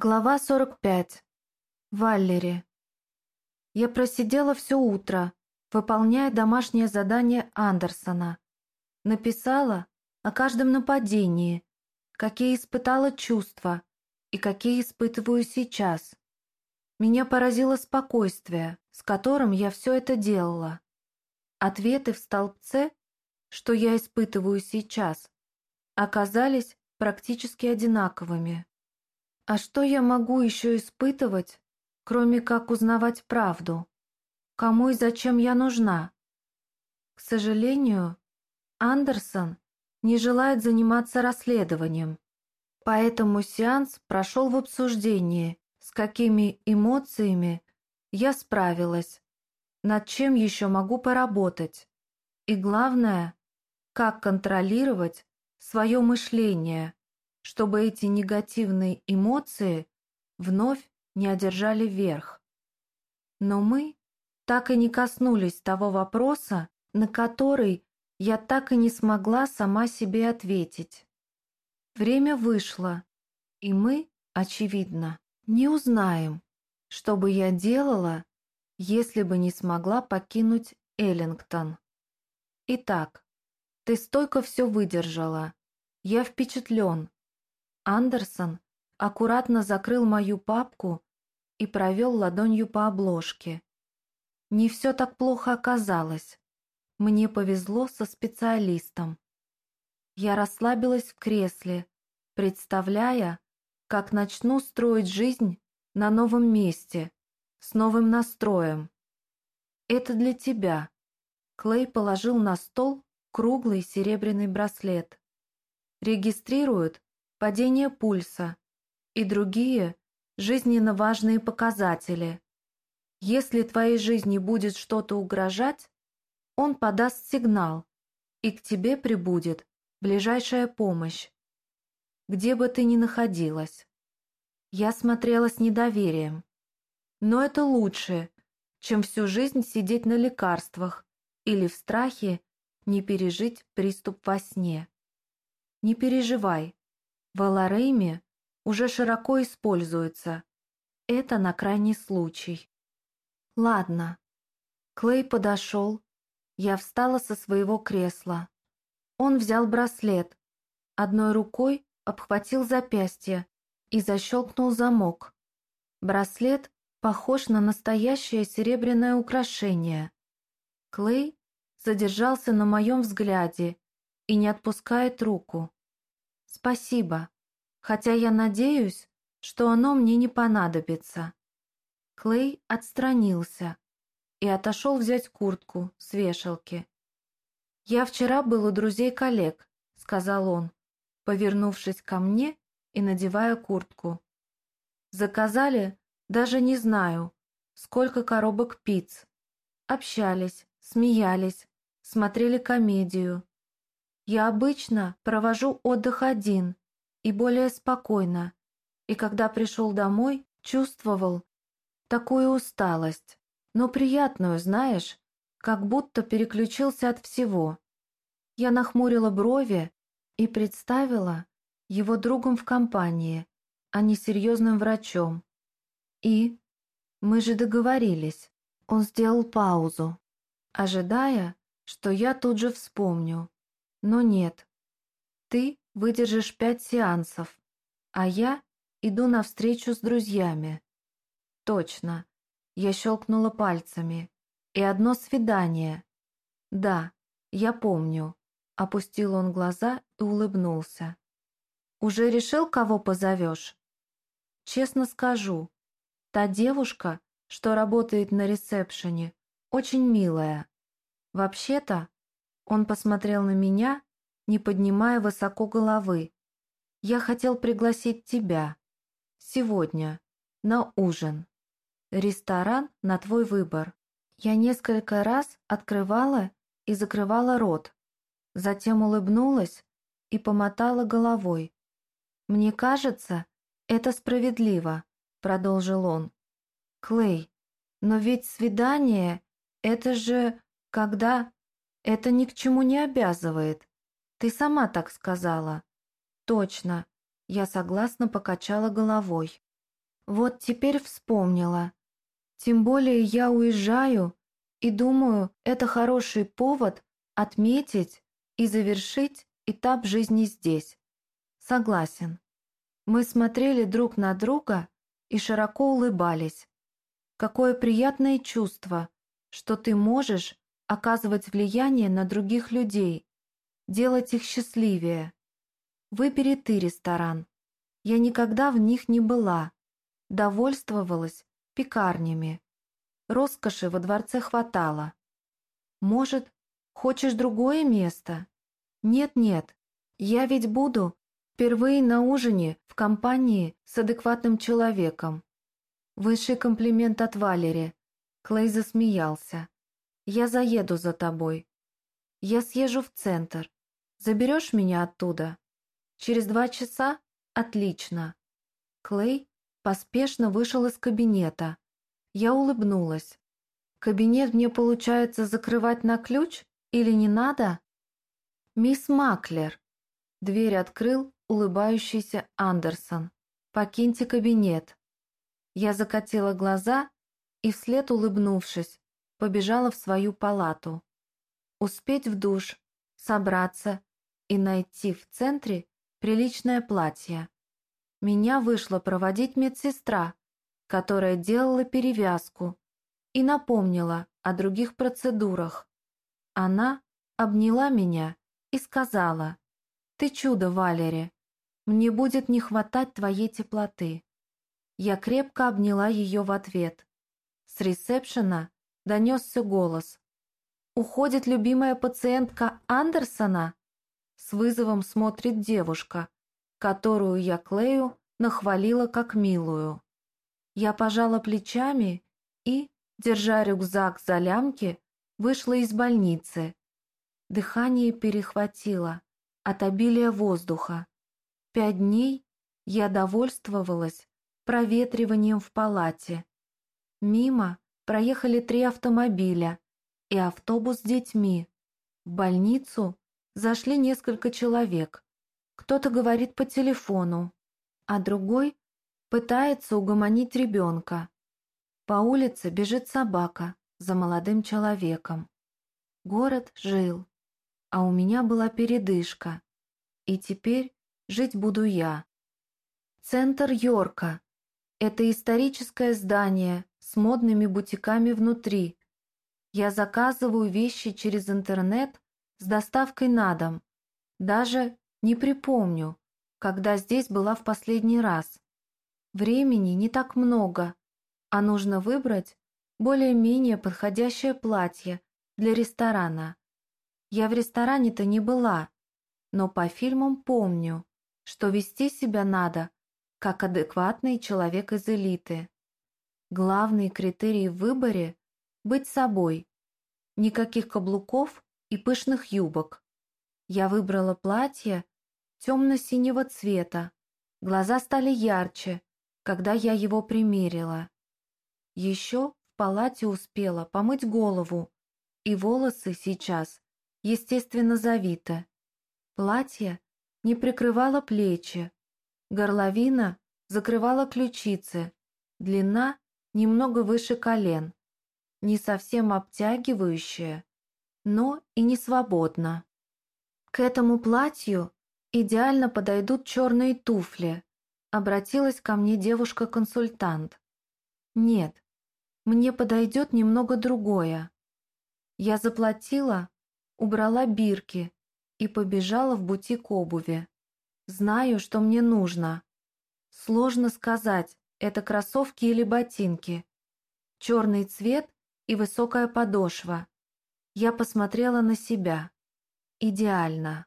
Глава 45. Валлери. Я просидела все утро, выполняя домашнее задание Андерсона. Написала о каждом нападении, какие испытала чувства и какие испытываю сейчас. Меня поразило спокойствие, с которым я все это делала. Ответы в столбце, что я испытываю сейчас, оказались практически одинаковыми. А что я могу еще испытывать, кроме как узнавать правду? Кому и зачем я нужна? К сожалению, Андерсон не желает заниматься расследованием, поэтому сеанс прошел в обсуждении, с какими эмоциями я справилась, над чем еще могу поработать, и главное, как контролировать свое мышление – чтобы эти негативные эмоции вновь не одержали верх. Но мы так и не коснулись того вопроса, на который я так и не смогла сама себе ответить. Время вышло, и мы, очевидно, не узнаем, что бы я делала, если бы не смогла покинуть Эллингтон. Итак, ты столько все выдержала. Я впечатлен, Андерсон аккуратно закрыл мою папку и провел ладонью по обложке. Не все так плохо оказалось. Мне повезло со специалистом. Я расслабилась в кресле, представляя, как начну строить жизнь на новом месте, с новым настроем. Это для тебя. Клей положил на стол круглый серебряный браслет. Регистрируют падение пульса и другие жизненно важные показатели. Если твоей жизни будет что-то угрожать, он подаст сигнал, и к тебе прибудет ближайшая помощь, где бы ты ни находилась. Я смотрела с недоверием. Но это лучше, чем всю жизнь сидеть на лекарствах или в страхе не пережить приступ во сне. Не переживай, в Алареме уже широко используется. Это на крайний случай. Ладно. Клей подошел. Я встала со своего кресла. Он взял браслет. Одной рукой обхватил запястье и защелкнул замок. Браслет похож на настоящее серебряное украшение. Клей задержался на моем взгляде и не отпускает руку. «Спасибо, хотя я надеюсь, что оно мне не понадобится». Клей отстранился и отошел взять куртку с вешалки. «Я вчера был у друзей коллег», — сказал он, повернувшись ко мне и надевая куртку. «Заказали, даже не знаю, сколько коробок пиц. Общались, смеялись, смотрели комедию. Я обычно провожу отдых один и более спокойно, и когда пришел домой, чувствовал такую усталость, но приятную, знаешь, как будто переключился от всего. Я нахмурила брови и представила его другом в компании, а не серьезным врачом. И мы же договорились. Он сделал паузу, ожидая, что я тут же вспомню. Но нет. Ты выдержишь пять сеансов, а я иду навстречу с друзьями. Точно. Я щелкнула пальцами. И одно свидание. Да, я помню. Опустил он глаза и улыбнулся. «Уже решил, кого позовешь?» «Честно скажу, та девушка, что работает на ресепшене, очень милая. Вообще-то, он посмотрел на меня, не поднимая высоко головы. «Я хотел пригласить тебя. Сегодня. На ужин. Ресторан на твой выбор». Я несколько раз открывала и закрывала рот. Затем улыбнулась и помотала головой. «Мне кажется, это справедливо», — продолжил он. «Клей, но ведь свидание — это же когда это ни к чему не обязывает. Ты сама так сказала. Точно. Я согласно покачала головой. Вот теперь вспомнила. Тем более я уезжаю, и думаю, это хороший повод отметить и завершить этап жизни здесь. Согласен. Мы смотрели друг на друга и широко улыбались. Какое приятное чувство, что ты можешь оказывать влияние на других людей, делать их счастливее. Выбери ты ресторан. Я никогда в них не была, довольствовалась пекарнями. Роскоши во дворце хватало. Может, хочешь другое место? Нет-нет, я ведь буду впервые на ужине в компании с адекватным человеком. Высший комплимент от Валери. Клей засмеялся. Я заеду за тобой. Я съезжу в центр. Заберешь меня оттуда? Через два часа? Отлично. Клей поспешно вышел из кабинета, я улыбнулась. «Кабинет мне получается закрывать на ключ или не надо?» «Мисс Маклер!» Дверь открыл улыбающийся Андерсон. «Покиньте кабинет». Я закатила глаза и, вслед улыбнувшись, побежала в свою палату. Успеть в душ, собраться и найти в центре приличное платье. Меня вышла проводить медсестра, которая делала перевязку и напомнила о других процедурах. Она обняла меня и сказала, «Ты чудо, Валери, мне будет не хватать твоей теплоты». Я крепко обняла ее в ответ. С ресепшена донесся голос. «Уходит любимая пациентка Андерсона?» С вызовом смотрит девушка, которую я Клею нахвалила как милую. Я пожала плечами и, держа рюкзак за лямки, вышла из больницы. Дыхание перехватило от обилия воздуха. Пять дней я довольствовалась проветриванием в палате. Мимо проехали три автомобиля и автобус с детьми. В больницу зашли несколько человек. Кто-то говорит по телефону, а другой Пытается угомонить ребенка. По улице бежит собака за молодым человеком. Город жил, а у меня была передышка. И теперь жить буду я. Центр Йорка. Это историческое здание с модными бутиками внутри. Я заказываю вещи через интернет с доставкой на дом. Даже не припомню, когда здесь была в последний раз. Времени не так много, а нужно выбрать более-менее подходящее платье для ресторана. Я в ресторане-то не была, но по фильмам помню, что вести себя надо, как адекватный человек из элиты. Главный критерий в выборе – быть собой. Никаких каблуков и пышных юбок. Я выбрала платье темно-синего цвета. Глаза стали ярче, когда я его примерила. Еще в палате успела помыть голову, и волосы сейчас, естественно, завиты. Платье не прикрывало плечи, горловина закрывала ключицы, длина немного выше колен, не совсем обтягивающая, но и не свободна. К этому платью идеально подойдут черные туфли, Обратилась ко мне девушка-консультант. Нет, мне подойдет немного другое. Я заплатила, убрала бирки и побежала в бутик обуви. Знаю, что мне нужно. Сложно сказать, это кроссовки или ботинки. Черный цвет и высокая подошва. Я посмотрела на себя. Идеально.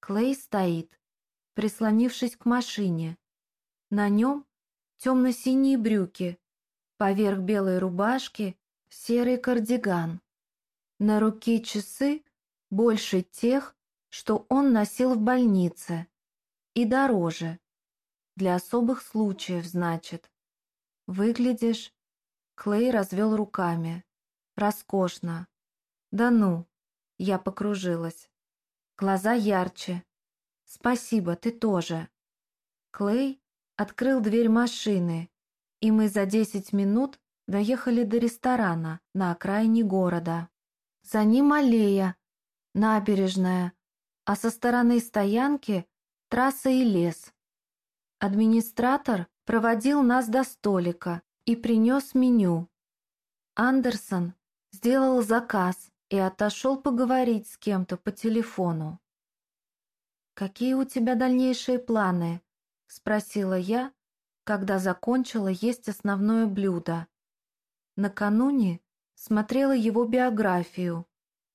Клей стоит, прислонившись к машине. На нем темно-синие брюки, поверх белой рубашки серый кардиган. На руке часы больше тех, что он носил в больнице, и дороже. Для особых случаев, значит. Выглядишь... Клей развел руками. Роскошно. Да ну, я покружилась. Глаза ярче, «Спасибо, ты тоже». Клей открыл дверь машины, и мы за десять минут доехали до ресторана на окраине города. За ним аллея, набережная, а со стороны стоянки трасса и лес. Администратор проводил нас до столика и принес меню. Андерсон сделал заказ и отошел поговорить с кем-то по телефону. «Какие у тебя дальнейшие планы?» — спросила я, когда закончила есть основное блюдо. Накануне смотрела его биографию.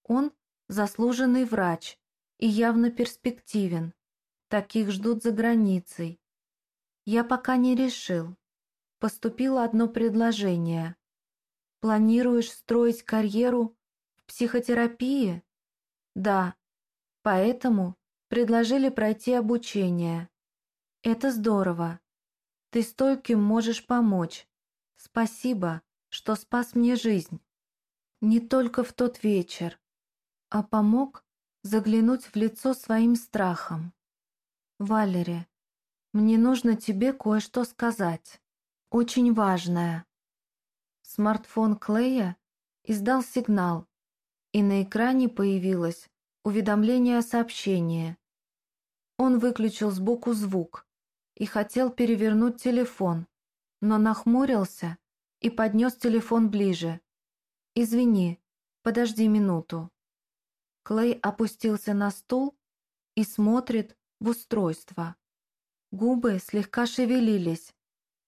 Он заслуженный врач и явно перспективен. Таких ждут за границей. Я пока не решил. Поступило одно предложение. Планируешь строить карьеру в психотерапии? Да. Поэтому предложили пройти обучение. Это здорово. Ты стольким можешь помочь. Спасибо, что спас мне жизнь. Не только в тот вечер, а помог заглянуть в лицо своим страхом. Валери, мне нужно тебе кое-что сказать. Очень важное. Смартфон Клея издал сигнал, и на экране появилось уведомление о сообщении. Он выключил сбоку звук и хотел перевернуть телефон, но нахмурился и поднес телефон ближе. «Извини, подожди минуту». Клей опустился на стул и смотрит в устройство. Губы слегка шевелились,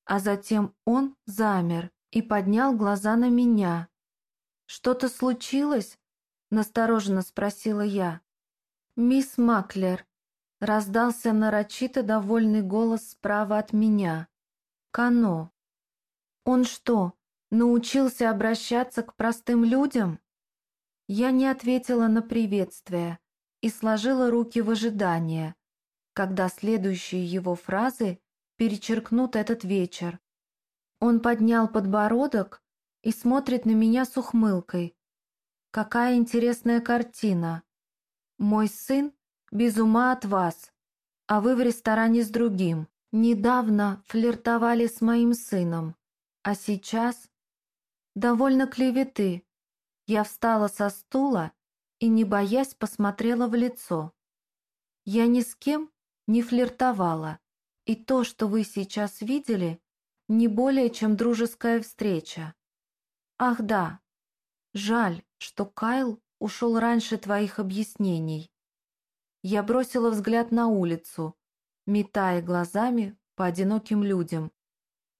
а затем он замер и поднял глаза на меня. «Что-то случилось?» – настороженно спросила я. «Мисс Маклер», – раздался нарочито довольный голос справа от меня. «Кано». «Он что, научился обращаться к простым людям?» Я не ответила на приветствие и сложила руки в ожидание, когда следующие его фразы перечеркнут этот вечер. Он поднял подбородок и смотрит на меня с ухмылкой. Какая интересная картина. Мой сын без ума от вас, а вы в ресторане с другим. Недавно флиртовали с моим сыном, а сейчас... Довольно клеветы. Я встала со стула и, не боясь, посмотрела в лицо. Я ни с кем не флиртовала. И то, что вы сейчас видели, не более чем дружеская встреча. Ах да, жаль, что Кайл ушел раньше твоих объяснений. Я бросила взгляд на улицу, метая глазами по одиноким людям.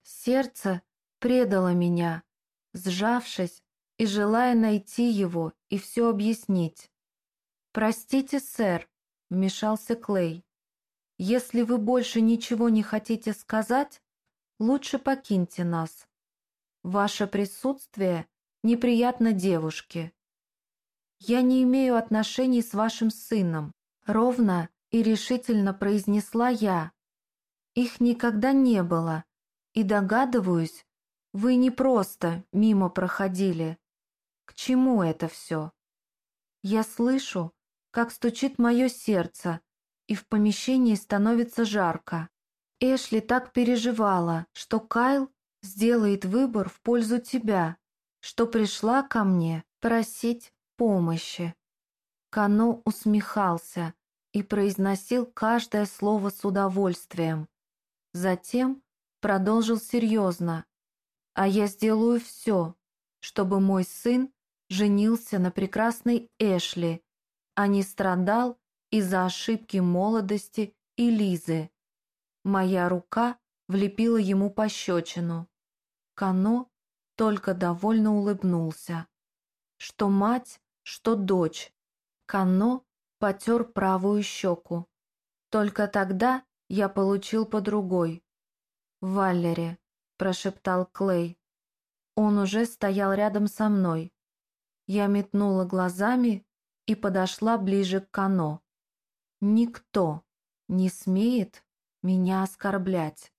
Сердце предало меня, сжавшись и желая найти его и все объяснить. «Простите, сэр», — вмешался Клей. Если вы больше ничего не хотите сказать, лучше покиньте нас. Ваше присутствие неприятно девушке. Я не имею отношений с вашим сыном, ровно и решительно произнесла я. Их никогда не было, и догадываюсь, вы не просто мимо проходили. К чему это все? Я слышу, как стучит мое сердце, и в помещении становится жарко. Эшли так переживала, что Кайл сделает выбор в пользу тебя, что пришла ко мне просить помощи. Кано усмехался и произносил каждое слово с удовольствием. Затем продолжил серьезно. «А я сделаю все, чтобы мой сын женился на прекрасной Эшли, а не страдал из-за ошибки молодости и Лизы. Моя рука влепила ему пощечину. Кано только довольно улыбнулся. Что мать, что дочь. Кано потер правую щеку. Только тогда я получил по другой. «Валери», — прошептал Клей. Он уже стоял рядом со мной. Я метнула глазами и подошла ближе к Кано. Никто не смеет меня оскорблять.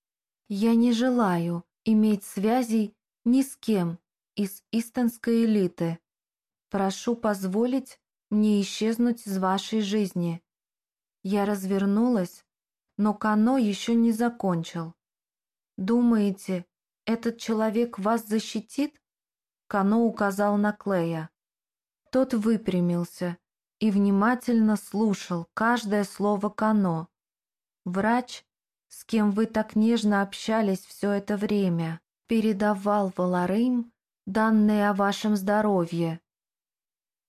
Я не желаю иметь связей ни с кем из истонской элиты. Прошу позволить мне исчезнуть из вашей жизни. Я развернулась, но Кано еще не закончил. Думаете, этот человек вас защитит?» Кано указал на Клея. Тот выпрямился и внимательно слушал каждое слово Кано. Врач, с кем вы так нежно общались все это время, передавал Валарым данные о вашем здоровье.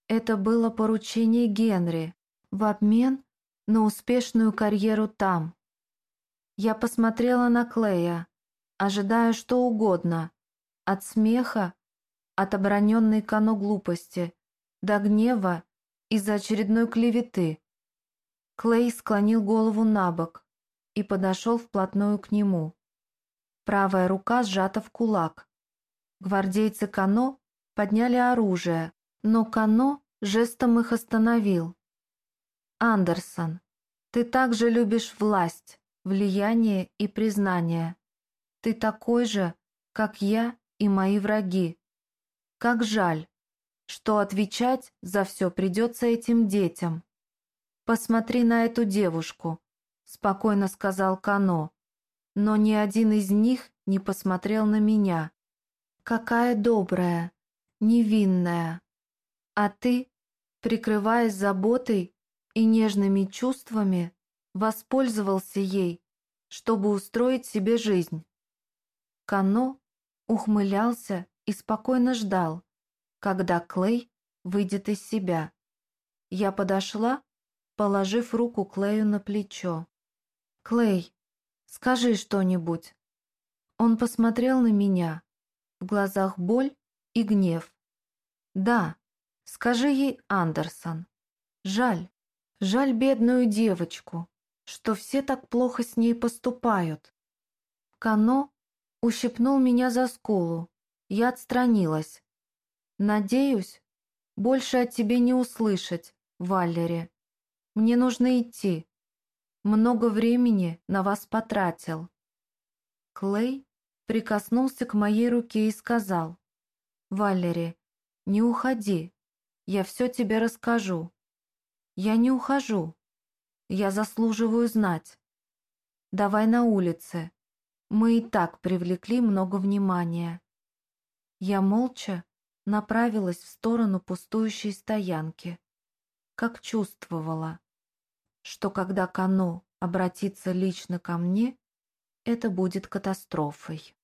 Это было поручение Генри в обмен на успешную карьеру там. Я посмотрела на Клея, ожидая что угодно, от смеха, от обороненной Кано глупости, до гнева из-за очередной клеветы. Клей склонил голову на бок и подошел вплотную к нему. Правая рука сжата в кулак. Гвардейцы Кано подняли оружие, но Кано жестом их остановил. «Андерсон, ты также любишь власть, влияние и признание. Ты такой же, как я и мои враги. Как жаль, что отвечать за все придется этим детям. «Посмотри на эту девушку», — спокойно сказал Кано. Но ни один из них не посмотрел на меня. «Какая добрая, невинная. А ты, прикрываясь заботой и нежными чувствами, воспользовался ей, чтобы устроить себе жизнь». Кано ухмылялся и спокойно ждал, когда Клей выйдет из себя. Я подошла, положив руку Клею на плечо. «Клей, скажи что-нибудь». Он посмотрел на меня. В глазах боль и гнев. «Да, скажи ей, Андерсон. Жаль, жаль бедную девочку, что все так плохо с ней поступают». Кано ущипнул меня за скулу. Я отстранилась. «Надеюсь, больше от тебя не услышать, Валери. Мне нужно идти. Много времени на вас потратил». Клей прикоснулся к моей руке и сказал, «Валери, не уходи, я все тебе расскажу». «Я не ухожу. Я заслуживаю знать. Давай на улице. Мы и так привлекли много внимания». Я молча направилась в сторону пустующей стоянки, как чувствовала, что когда Кано обратится лично ко мне, это будет катастрофой.